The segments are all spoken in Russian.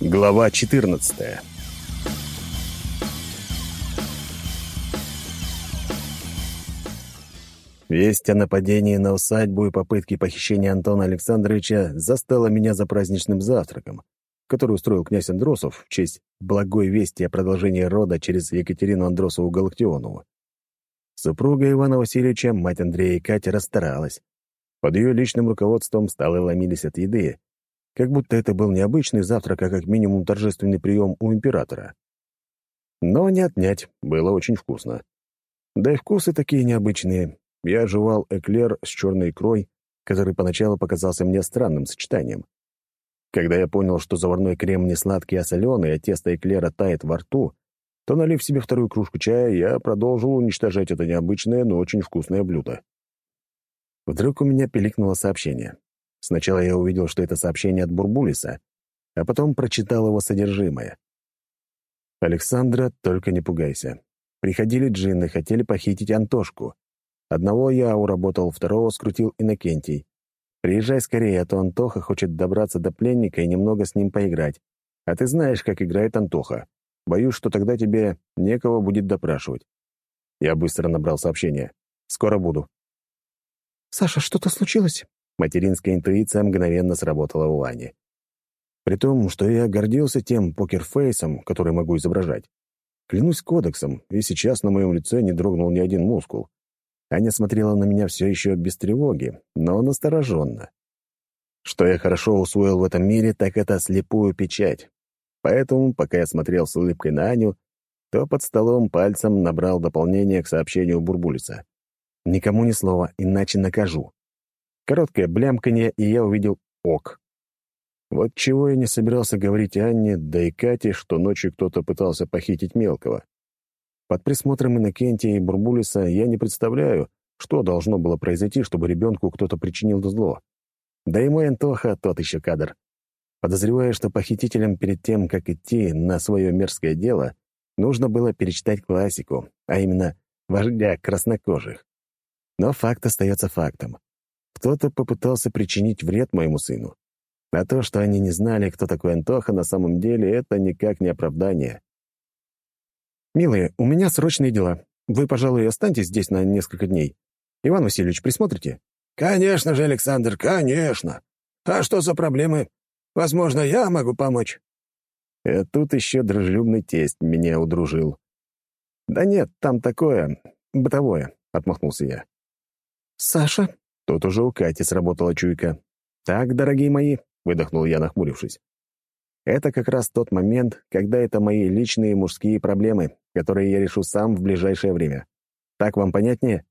Глава 14 Весть о нападении на усадьбу и попытке похищения Антона Александровича застала меня за праздничным завтраком, который устроил князь Андросов в честь благой вести о продолжении рода через Екатерину Андросову-Галактионову. Супруга Ивана Васильевича, мать Андрея и Катя, расстаралась. Под ее личным руководством столы ломились от еды, как будто это был не обычный завтрак, а как минимум торжественный прием у императора. Но не отнять, было очень вкусно. Да и вкусы такие необычные. Я жевал эклер с черной икрой, который поначалу показался мне странным сочетанием. Когда я понял, что заварной крем не сладкий, а соленый, а тесто эклера тает во рту, то, налив себе вторую кружку чая, я продолжил уничтожать это необычное, но очень вкусное блюдо. Вдруг у меня пиликнуло сообщение. Сначала я увидел, что это сообщение от Бурбулиса, а потом прочитал его содержимое. «Александра, только не пугайся. Приходили джинны, хотели похитить Антошку. Одного я уработал, второго скрутил Иннокентий. Приезжай скорее, а то Антоха хочет добраться до пленника и немного с ним поиграть. А ты знаешь, как играет Антоха. Боюсь, что тогда тебе некого будет допрашивать». Я быстро набрал сообщение. «Скоро буду». «Саша, что-то случилось?» Материнская интуиция мгновенно сработала у Ани. При том, что я гордился тем покерфейсом, который могу изображать. Клянусь кодексом, и сейчас на моем лице не дрогнул ни один мускул. Аня смотрела на меня все еще без тревоги, но настороженно. Что я хорошо усвоил в этом мире, так это слепую печать. Поэтому, пока я смотрел с улыбкой на Аню, то под столом пальцем набрал дополнение к сообщению Бурбулиса. «Никому ни слова, иначе накажу». Короткое блямканье, и я увидел ок. Вот чего я не собирался говорить Анне, да и Кате, что ночью кто-то пытался похитить мелкого. Под присмотром Иннокентия и Бурбулиса я не представляю, что должно было произойти, чтобы ребенку кто-то причинил зло. Да и мой Антоха тот еще кадр. Подозреваю, что похитителям перед тем, как идти на свое мерзкое дело, нужно было перечитать классику, а именно «Вождя краснокожих». Но факт остается фактом. Кто-то попытался причинить вред моему сыну. А то, что они не знали, кто такой Антоха, на самом деле это никак не оправдание. «Милые, у меня срочные дела. Вы, пожалуй, останьтесь здесь на несколько дней. Иван Васильевич, присмотрите?» «Конечно же, Александр, конечно. А что за проблемы? Возможно, я могу помочь». И э, тут еще дружелюбный тесть меня удружил. «Да нет, там такое, бытовое», — отмахнулся я. «Саша?» Тут уже у Кати сработала чуйка. «Так, дорогие мои», — выдохнул я, нахмурившись. «Это как раз тот момент, когда это мои личные мужские проблемы, которые я решу сам в ближайшее время. Так вам понятнее?»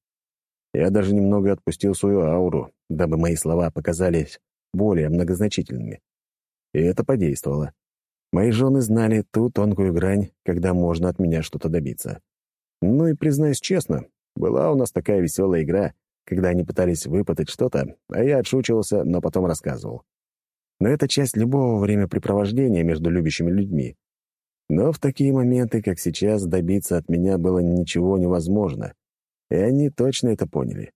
Я даже немного отпустил свою ауру, дабы мои слова показались более многозначительными. И это подействовало. Мои жены знали ту тонкую грань, когда можно от меня что-то добиться. Ну и, признаюсь честно, была у нас такая веселая игра, когда они пытались выпытать что-то, а я отшучивался, но потом рассказывал. Но это часть любого времяпрепровождения между любящими людьми. Но в такие моменты, как сейчас, добиться от меня было ничего невозможно. И они точно это поняли.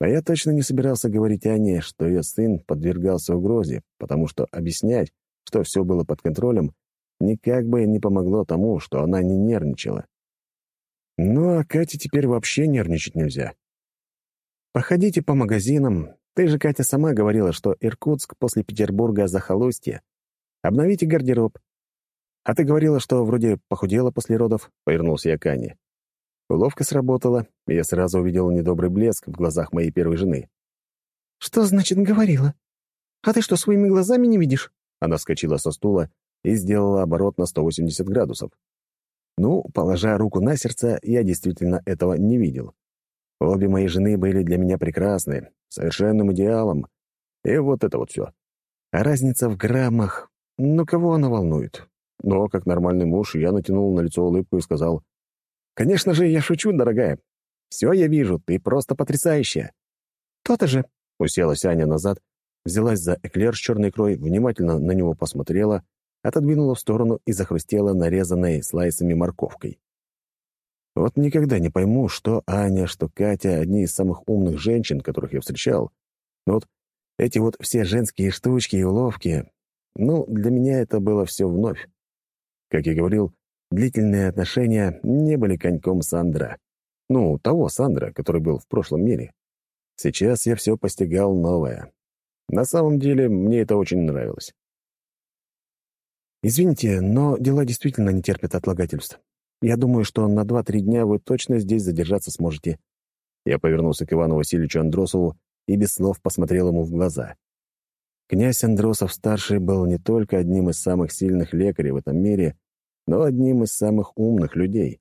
А я точно не собирался говорить Ане, что ее сын подвергался угрозе, потому что объяснять, что все было под контролем, никак бы не помогло тому, что она не нервничала. Ну, а Кате теперь вообще нервничать нельзя. Походите по магазинам. Ты же, Катя, сама говорила, что Иркутск после Петербурга — захолустье. Обновите гардероб. А ты говорила, что вроде похудела после родов, — повернулся я к Ане. Уловка сработала, и я сразу увидел недобрый блеск в глазах моей первой жены. «Что значит «говорила»? А ты что, своими глазами не видишь?» Она вскочила со стула и сделала оборот на 180 градусов. Ну, положа руку на сердце, я действительно этого не видел. Обе мои жены были для меня прекрасны, совершенным идеалом. И вот это вот все. А разница в граммах, ну кого она волнует? Но, как нормальный муж, я натянул на лицо улыбку и сказал, «Конечно же, я шучу, дорогая. Все я вижу, ты просто потрясающая». «То-то же», — уселась Аня назад, взялась за эклер с черной икрой, внимательно на него посмотрела, отодвинула в сторону и захрустела нарезанной слайсами морковкой. Вот никогда не пойму, что Аня, что Катя — одни из самых умных женщин, которых я встречал. Но вот эти вот все женские штучки и уловки... Ну, для меня это было все вновь. Как я говорил, длительные отношения не были коньком Сандра. Ну, того Сандра, который был в прошлом мире. Сейчас я все постигал новое. На самом деле, мне это очень нравилось. «Извините, но дела действительно не терпят отлагательств. Я думаю, что на два-три дня вы точно здесь задержаться сможете». Я повернулся к Ивану Васильевичу Андросову и без слов посмотрел ему в глаза. Князь Андросов-старший был не только одним из самых сильных лекарей в этом мире, но одним из самых умных людей.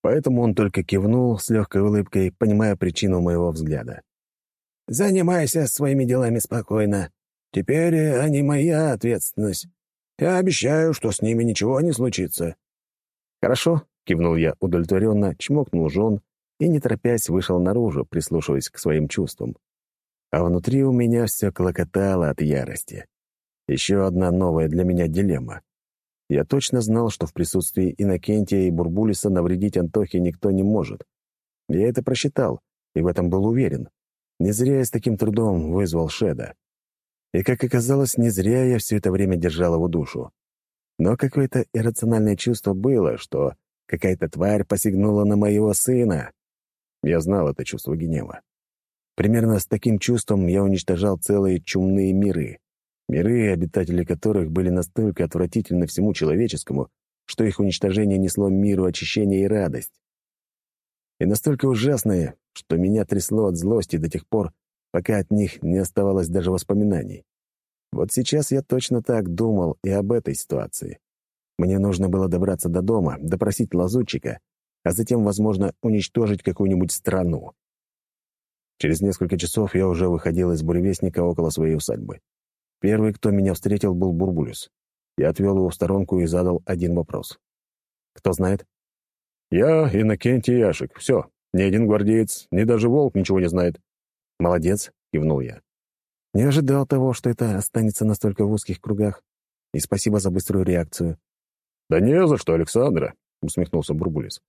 Поэтому он только кивнул с легкой улыбкой, понимая причину моего взгляда. «Занимайся своими делами спокойно. Теперь они моя ответственность. Я обещаю, что с ними ничего не случится». «Хорошо», — кивнул я удовлетворенно, чмокнул жен и, не торопясь, вышел наружу, прислушиваясь к своим чувствам а внутри у меня все клокотало от ярости. Еще одна новая для меня дилемма. Я точно знал, что в присутствии Иннокентия и Бурбулиса навредить Антохе никто не может. Я это просчитал, и в этом был уверен. Не зря я с таким трудом вызвал Шеда. И, как оказалось, не зря я все это время держал его душу. Но какое-то иррациональное чувство было, что какая-то тварь посягнула на моего сына. Я знал это чувство гнева. Примерно с таким чувством я уничтожал целые чумные миры. Миры, обитатели которых были настолько отвратительны всему человеческому, что их уничтожение несло миру очищение и радость. И настолько ужасные, что меня трясло от злости до тех пор, пока от них не оставалось даже воспоминаний. Вот сейчас я точно так думал и об этой ситуации. Мне нужно было добраться до дома, допросить лазутчика, а затем, возможно, уничтожить какую-нибудь страну. Через несколько часов я уже выходил из буревестника около своей усадьбы. Первый, кто меня встретил, был Бурбулюс. Я отвел его в сторонку и задал один вопрос. «Кто знает?» «Я Иннокентий Яшек. Все. Ни один гвардеец, ни даже волк ничего не знает». «Молодец», — кивнул я. «Не ожидал того, что это останется настолько в узких кругах. И спасибо за быструю реакцию». «Да не за что, Александра», — усмехнулся Бурбулис.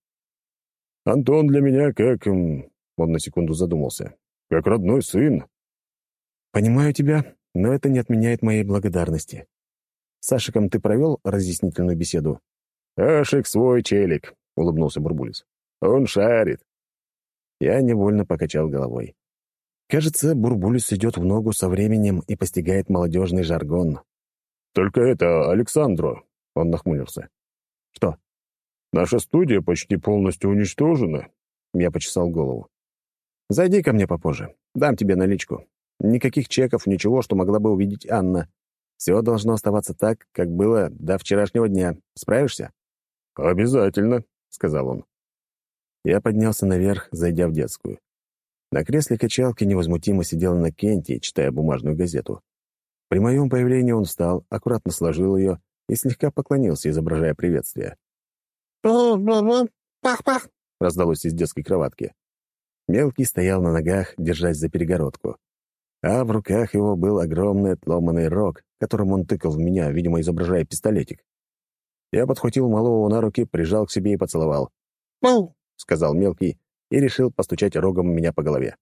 «Антон для меня как он на секунду задумался. «Как родной сын». «Понимаю тебя, но это не отменяет моей благодарности. С Ашиком ты провел разъяснительную беседу?» «Ашик свой челик», — улыбнулся Бурбулис. «Он шарит». Я невольно покачал головой. Кажется, Бурбулис идет в ногу со временем и постигает молодежный жаргон. «Только это Александру», — он нахмурился. «Что?» «Наша студия почти полностью уничтожена», — я почесал голову. Зайди ко мне попозже. Дам тебе наличку. Никаких чеков, ничего, что могла бы увидеть Анна. Все должно оставаться так, как было до вчерашнего дня. Справишься?» «Обязательно», — сказал он. Я поднялся наверх, зайдя в детскую. На кресле качалки невозмутимо сидел на Кенте, читая бумажную газету. При моем появлении он встал, аккуратно сложил ее и слегка поклонился, изображая приветствие. «Пах-пах!» — раздалось из детской кроватки. Мелкий стоял на ногах, держась за перегородку. А в руках его был огромный отломанный рог, которым он тыкал в меня, видимо, изображая пистолетик. Я подхватил малого на руки, прижал к себе и поцеловал. «Мау!» — сказал мелкий и решил постучать рогом меня по голове.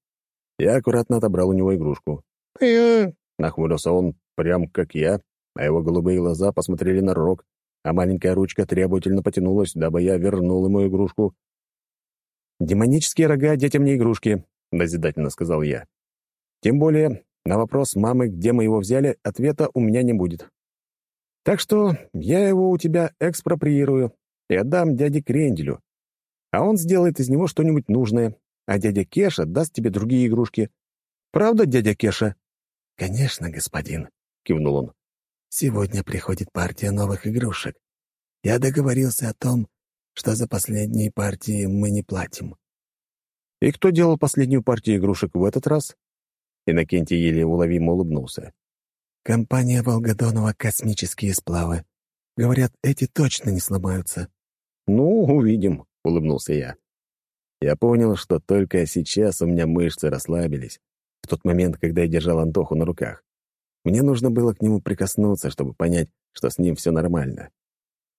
Я аккуратно отобрал у него игрушку. «Пью!» — нахмурился он, прям как я, а его голубые глаза посмотрели на рог, а маленькая ручка требовательно потянулась, дабы я вернул ему игрушку. «Демонические рога детям не игрушки», — назидательно сказал я. «Тем более, на вопрос мамы, где мы его взяли, ответа у меня не будет. Так что я его у тебя экспроприирую и отдам дяде Кренделю, а он сделает из него что-нибудь нужное, а дядя Кеша даст тебе другие игрушки. Правда, дядя Кеша?» «Конечно, господин», — кивнул он. «Сегодня приходит партия новых игрушек. Я договорился о том, что за последние партии мы не платим. И кто делал последнюю партию игрушек в этот раз? Иннокентий еле уловимо улыбнулся. Компания Волгодонова «Космические сплавы». Говорят, эти точно не сломаются. «Ну, увидим», — улыбнулся я. Я понял, что только сейчас у меня мышцы расслабились, в тот момент, когда я держал Антоху на руках. Мне нужно было к нему прикоснуться, чтобы понять, что с ним все нормально.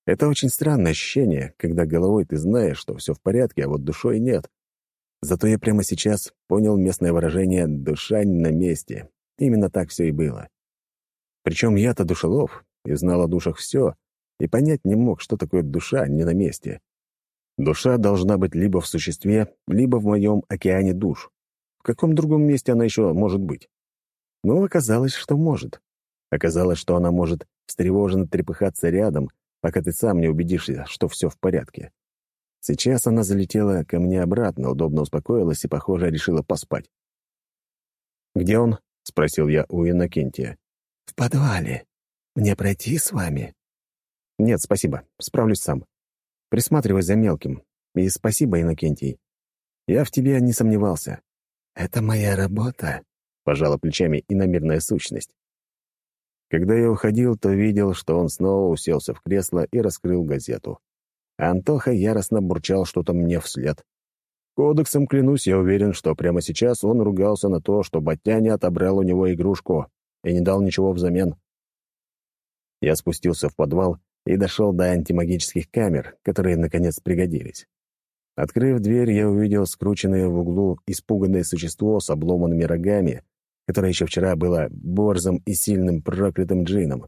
Это очень странное ощущение, когда головой ты знаешь, что все в порядке, а вот душой нет. Зато я прямо сейчас понял местное выражение «душа на месте». Именно так все и было. Причем я-то душелов, и знал о душах все, и понять не мог, что такое душа не на месте. Душа должна быть либо в существе, либо в моем океане душ. В каком другом месте она еще может быть? Но оказалось, что может. Оказалось, что она может встревоженно трепыхаться рядом, пока ты сам не убедишься, что все в порядке. Сейчас она залетела ко мне обратно, удобно успокоилась и, похоже, решила поспать. «Где он?» — спросил я у Иннокентия. «В подвале. Мне пройти с вами?» «Нет, спасибо. Справлюсь сам. Присматривай за мелким. И спасибо, Иннокентий. Я в тебе не сомневался». «Это моя работа», — пожала плечами иномирная сущность. Когда я уходил, то видел, что он снова уселся в кресло и раскрыл газету. Антоха яростно бурчал что-то мне вслед. Кодексом, клянусь, я уверен, что прямо сейчас он ругался на то, что Батяня отобрал у него игрушку и не дал ничего взамен. Я спустился в подвал и дошел до антимагических камер, которые, наконец, пригодились. Открыв дверь, я увидел скрученное в углу испуганное существо с обломанными рогами, которое еще вчера было борзым и сильным проклятым джином.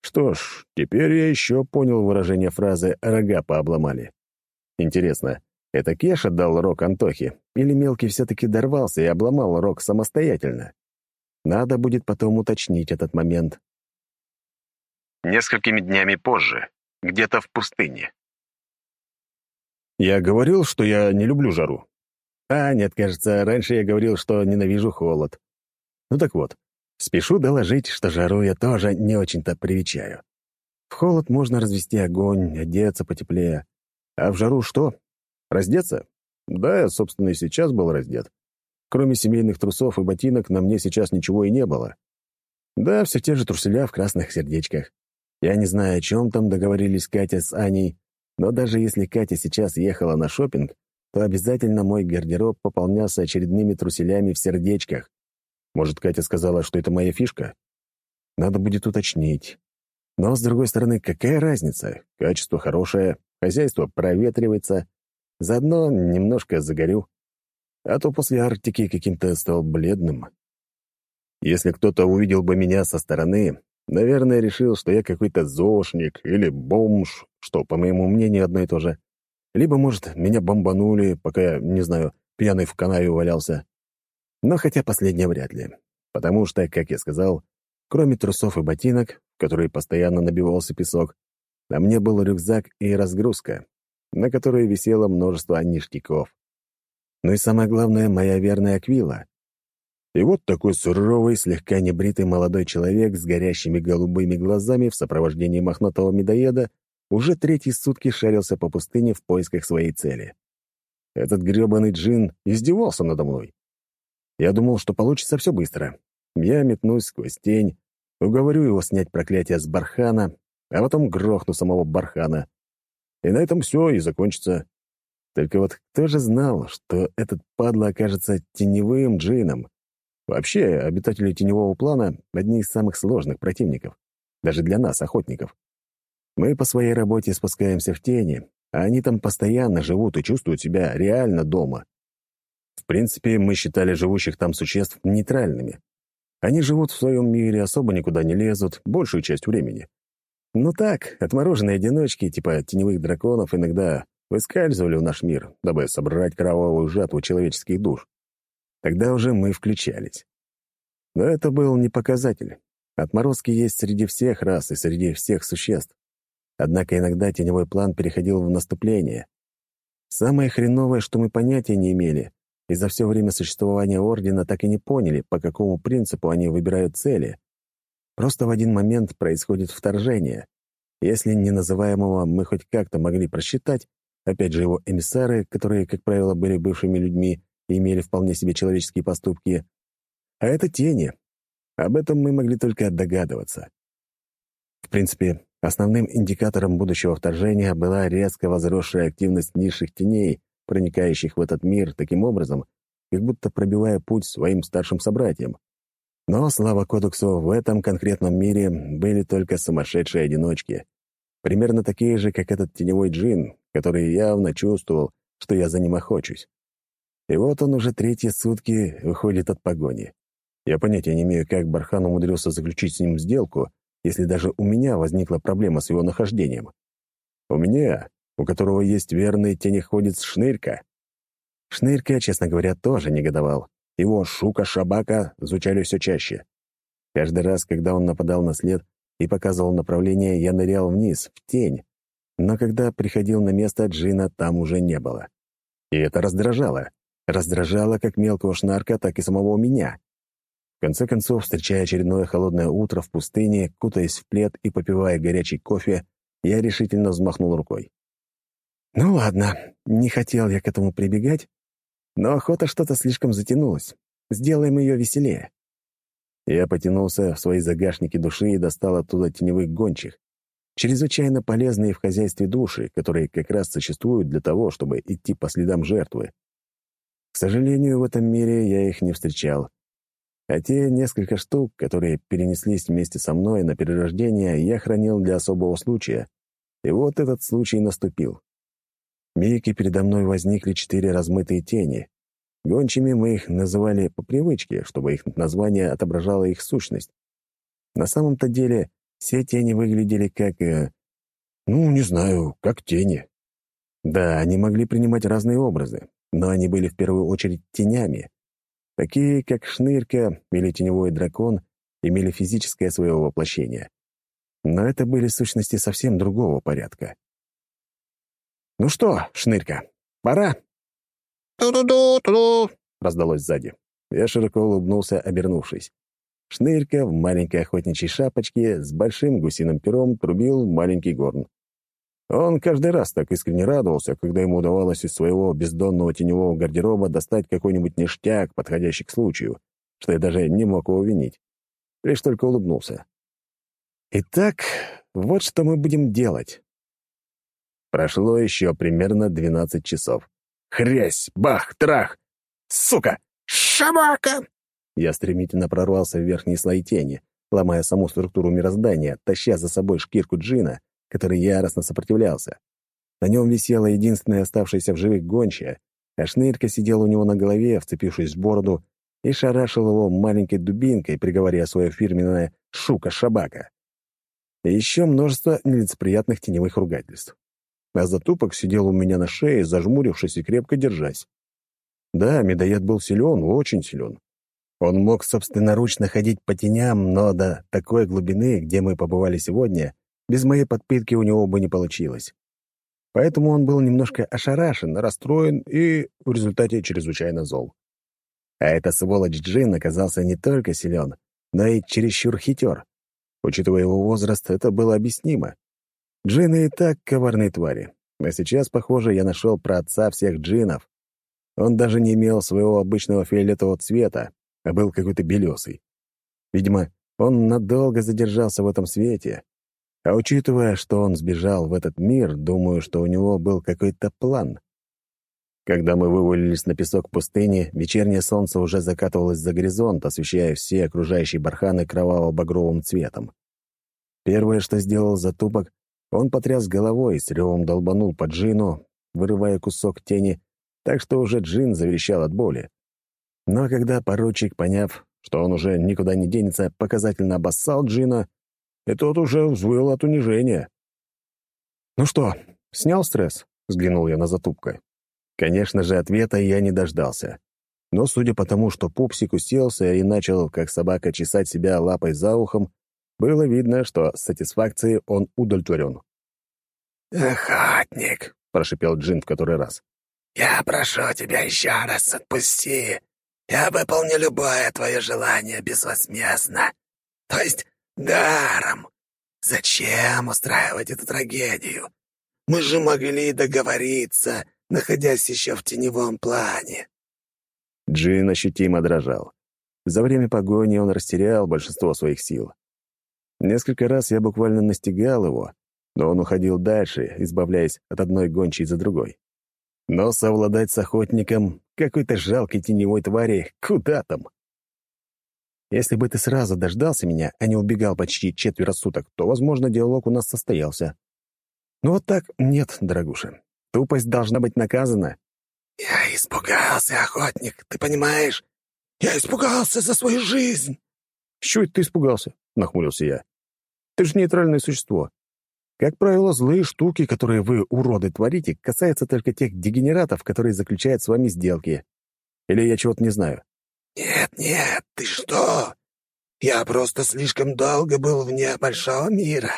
Что ж, теперь я еще понял выражение фразы «рога пообломали». Интересно, это Кеша дал рог Антохе, или Мелкий все-таки дорвался и обломал рог самостоятельно? Надо будет потом уточнить этот момент. Несколькими днями позже, где-то в пустыне. Я говорил, что я не люблю жару. А, нет, кажется, раньше я говорил, что ненавижу холод. Ну так вот, спешу доложить, что жару я тоже не очень-то привечаю. В холод можно развести огонь, одеться потеплее. А в жару что? Раздеться? Да, я, собственно, и сейчас был раздет. Кроме семейных трусов и ботинок, на мне сейчас ничего и не было. Да, все те же труселя в красных сердечках. Я не знаю, о чем там договорились Катя с Аней, но даже если Катя сейчас ехала на шопинг, то обязательно мой гардероб пополнялся очередными труселями в сердечках. Может, Катя сказала, что это моя фишка? Надо будет уточнить. Но, с другой стороны, какая разница? Качество хорошее, хозяйство проветривается. Заодно немножко загорю. А то после Арктики каким-то стал бледным. Если кто-то увидел бы меня со стороны, наверное, решил, что я какой-то зошник или бомж, что, по моему мнению, одно и то же. Либо, может, меня бомбанули, пока я, не знаю, пьяный в канаве валялся. Но хотя последнее вряд ли. Потому что, как я сказал, кроме трусов и ботинок, в которые постоянно набивался песок, на мне был рюкзак и разгрузка, на которой висело множество ништяков. Ну и самое главное, моя верная Аквила. И вот такой суровый, слегка небритый молодой человек с горящими голубыми глазами в сопровождении мохнатого медоеда уже третьи сутки шарился по пустыне в поисках своей цели. Этот грёбаный джин издевался надо мной. Я думал, что получится все быстро. Я метнусь сквозь тень, уговорю его снять проклятие с бархана, а потом грохну самого бархана. И на этом все и закончится. Только вот кто же знал, что этот падла окажется теневым джином? Вообще, обитатели теневого плана — одни из самых сложных противников. Даже для нас, охотников. Мы по своей работе спускаемся в тени, а они там постоянно живут и чувствуют себя реально дома. В принципе, мы считали живущих там существ нейтральными. Они живут в своем мире, особо никуда не лезут, большую часть времени. Ну так, отмороженные одиночки, типа теневых драконов, иногда выскальзывали в наш мир, дабы собрать кровавую жатву человеческих душ. Тогда уже мы включались. Но это был не показатель. Отморозки есть среди всех рас и среди всех существ. Однако иногда теневой план переходил в наступление. Самое хреновое, что мы понятия не имели, и за все время существования Ордена так и не поняли, по какому принципу они выбирают цели. Просто в один момент происходит вторжение. Если неназываемого мы хоть как-то могли просчитать, опять же его эмиссары, которые, как правило, были бывшими людьми имели вполне себе человеческие поступки, а это тени. Об этом мы могли только догадываться. В принципе, основным индикатором будущего вторжения была резко возросшая активность низших теней, проникающих в этот мир таким образом, как будто пробивая путь своим старшим собратьям. Но, слава кодексу, в этом конкретном мире были только сумасшедшие одиночки. Примерно такие же, как этот теневой джин, который явно чувствовал, что я за ним охочусь. И вот он уже третьи сутки выходит от погони. Я понятия не имею, как Бархан умудрился заключить с ним сделку если даже у меня возникла проблема с его нахождением? У меня, у которого есть верный тенеходец Шнырька. Шнырька, честно говоря, тоже негодовал. Его «шука-шабака» звучали все чаще. Каждый раз, когда он нападал на след и показывал направление, я нырял вниз, в тень. Но когда приходил на место, Джина там уже не было. И это раздражало. Раздражало как мелкого шнарка, так и самого меня. В конце концов, встречая очередное холодное утро в пустыне, кутаясь в плед и попивая горячий кофе, я решительно взмахнул рукой. Ну ладно, не хотел я к этому прибегать, но охота что-то слишком затянулась. Сделаем ее веселее. Я потянулся в свои загашники души и достал оттуда теневых гончих, чрезвычайно полезные в хозяйстве души, которые как раз существуют для того, чтобы идти по следам жертвы. К сожалению, в этом мире я их не встречал, а те несколько штук, которые перенеслись вместе со мной на перерождение, я хранил для особого случая. И вот этот случай наступил. Миг, передо мной возникли четыре размытые тени. Гончими мы их называли по привычке, чтобы их название отображало их сущность. На самом-то деле все тени выглядели как... Э, ну, не знаю, как тени. Да, они могли принимать разные образы, но они были в первую очередь тенями, Такие, как Шнырка или Теневой дракон, имели физическое свое воплощение. Но это были сущности совсем другого порядка. «Ну что, Шнырка, пора?» «Ту-ду-ду-ту-ду!» — раздалось сзади. Я широко улыбнулся, обернувшись. Шнырка в маленькой охотничьей шапочке с большим гусиным пером трубил маленький горн. Он каждый раз так искренне радовался, когда ему удавалось из своего бездонного теневого гардероба достать какой-нибудь ништяк, подходящий к случаю, что я даже не мог его винить. Лишь только улыбнулся. «Итак, вот что мы будем делать». Прошло еще примерно двенадцать часов. «Хрясь! Бах! Трах! Сука! Шабака!» Я стремительно прорвался в верхние слои тени, ломая саму структуру мироздания, таща за собой шкирку джина, который яростно сопротивлялся. На нем висела единственная оставшаяся в живых гончая, а шнырька сидел у него на голове, вцепившись в бороду, и шарашил его маленькой дубинкой, приговоря свое фирменное «шука-шабака». И еще множество нелицеприятных теневых ругательств. А затупок сидел у меня на шее, зажмурившись и крепко держась. Да, медоед был силен, очень силен. Он мог собственноручно ходить по теням, но до такой глубины, где мы побывали сегодня, без моей подпитки у него бы не получилось. Поэтому он был немножко ошарашен, расстроен и в результате чрезвычайно зол. А эта сволочь Джин оказался не только силен, но и чересчур хитер. Учитывая его возраст, это было объяснимо. Джины и так коварные твари. А сейчас, похоже, я нашел про отца всех джинов. Он даже не имел своего обычного фиолетового цвета, а был какой-то белесый. Видимо, он надолго задержался в этом свете, а учитывая, что он сбежал в этот мир, думаю, что у него был какой-то план. Когда мы вывалились на песок пустыни, вечернее солнце уже закатывалось за горизонт, освещая все окружающие барханы кроваво-багровым цветом. Первое, что сделал затупок, он потряс головой и с ревом долбанул по джину, вырывая кусок тени, так что уже джин заверещал от боли. Но когда поручик, поняв, что он уже никуда не денется, показательно обоссал джина, и тот уже взвыл от унижения. «Ну что, снял стресс?» — взглянул я на затупка. Конечно же, ответа я не дождался. Но судя по тому, что пупсик уселся и начал, как собака, чесать себя лапой за ухом, было видно, что с сатисфакцией он удовлетворен. «Охотник», — прошипел Джин в который раз. «Я прошу тебя еще раз отпусти. Я выполню любое твое желание безвозмездно. То есть Даром. Зачем устраивать эту трагедию? Мы же могли договориться, находясь еще в теневом плане. Джин ощутимо дрожал. За время погони он растерял большинство своих сил. Несколько раз я буквально настигал его, но он уходил дальше, избавляясь от одной гончей за другой. Но совладать с охотником какой-то жалкой теневой твари куда там? Если бы ты сразу дождался меня, а не убегал почти четверо суток, то, возможно, диалог у нас состоялся. Ну вот так нет, дорогуша. Тупость должна быть наказана. Я испугался, охотник, ты понимаешь? Я испугался за свою жизнь. Чего это ты испугался? Нахмурился я. Ты же нейтральное существо. Как правило, злые штуки, которые вы, уроды, творите, касаются только тех дегенератов, которые заключают с вами сделки. Или я чего-то не знаю?» «Нет, нет, ты что? Я просто слишком долго был вне большого мира.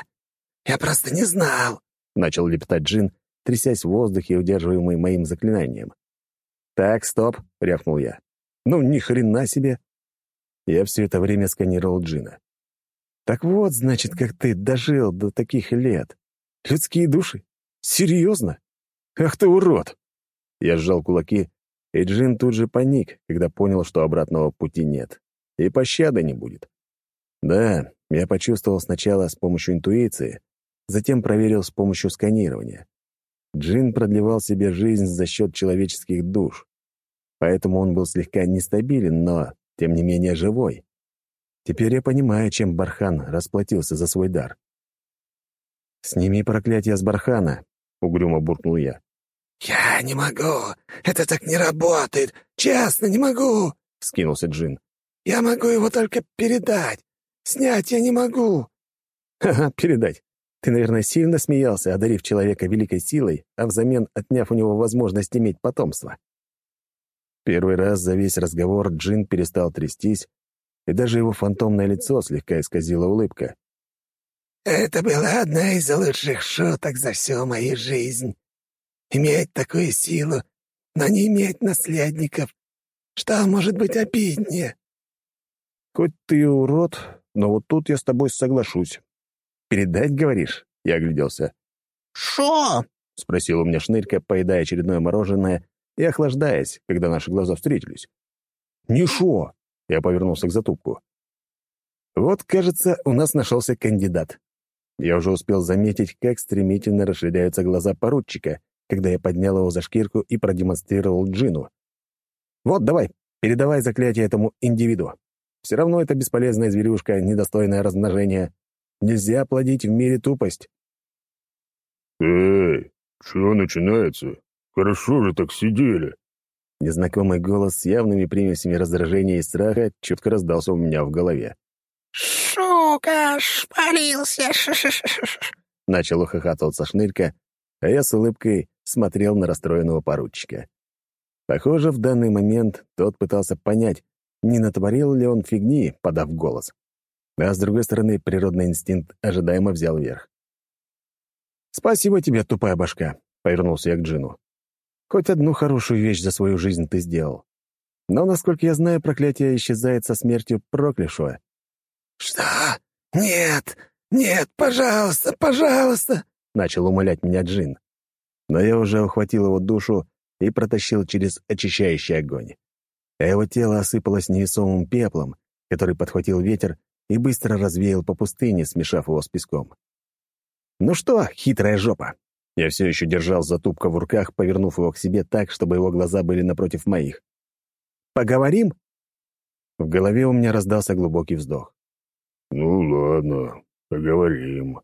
Я просто не знал», — начал лепетать Джин, трясясь в воздухе, удерживаемый моим заклинанием. «Так, стоп», — рявкнул я. «Ну, ни хрена себе!» Я все это время сканировал Джина. «Так вот, значит, как ты дожил до таких лет. Людские души? Серьезно? Ах ты урод!» Я сжал кулаки, и Джин тут же паник, когда понял, что обратного пути нет. И пощады не будет. Да, я почувствовал сначала с помощью интуиции, затем проверил с помощью сканирования. Джин продлевал себе жизнь за счет человеческих душ поэтому он был слегка нестабилен, но, тем не менее, живой. Теперь я понимаю, чем Бархан расплатился за свой дар. «Сними проклятие с Бархана», — угрюмо буркнул я. «Я не могу! Это так не работает! Честно, не могу!» — скинулся Джин. «Я могу его только передать. Снять я не могу». «Ха-ха, передать. Ты, наверное, сильно смеялся, одарив человека великой силой, а взамен отняв у него возможность иметь потомство. Первый раз за весь разговор Джин перестал трястись, и даже его фантомное лицо слегка исказила улыбка. «Это была одна из лучших шуток за всю мою жизнь. Иметь такую силу, но не иметь наследников. Что может быть обиднее?» «Хоть ты и урод, но вот тут я с тобой соглашусь. Передать, говоришь?» — я огляделся. «Шо?» — спросил у меня шнырька, поедая очередное мороженое и охлаждаясь, когда наши глаза встретились. «Нишо!» — я повернулся к затупку. «Вот, кажется, у нас нашелся кандидат. Я уже успел заметить, как стремительно расширяются глаза поручика, когда я поднял его за шкирку и продемонстрировал Джину. «Вот, давай, передавай заклятие этому индивиду. Все равно это бесполезная зверюшка, недостойное размножения. Нельзя плодить в мире тупость». «Эй, что начинается? Хорошо же так сидели». Незнакомый голос с явными примесями раздражения и страха четко раздался у меня в голове. «Шука, шпалился!» Начал ухахатываться шнырька, а я с улыбкой смотрел на расстроенного поручика. Похоже, в данный момент тот пытался понять, не натворил ли он фигни, подав голос. А с другой стороны, природный инстинкт ожидаемо взял верх. «Спасибо тебе, тупая башка», — повернулся я к Джину. Хоть одну хорошую вещь за свою жизнь ты сделал. Но, насколько я знаю, проклятие исчезает со смертью проклявшего». «Что? Нет! Нет, пожалуйста, пожалуйста!» — начал умолять меня Джин. Но я уже ухватил его душу и протащил через очищающий огонь. А его тело осыпалось невесомым пеплом, который подхватил ветер и быстро развеял по пустыне, смешав его с песком. «Ну что, хитрая жопа, я все еще держал затупка в руках, повернув его к себе так, чтобы его глаза были напротив моих. «Поговорим?» В голове у меня раздался глубокий вздох. «Ну ладно, поговорим»,